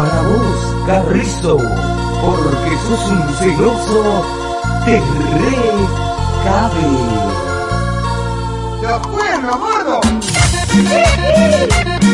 para vos, Carrizo, porque sos un celoso, te recabe. ¡Los cuernos, gordo!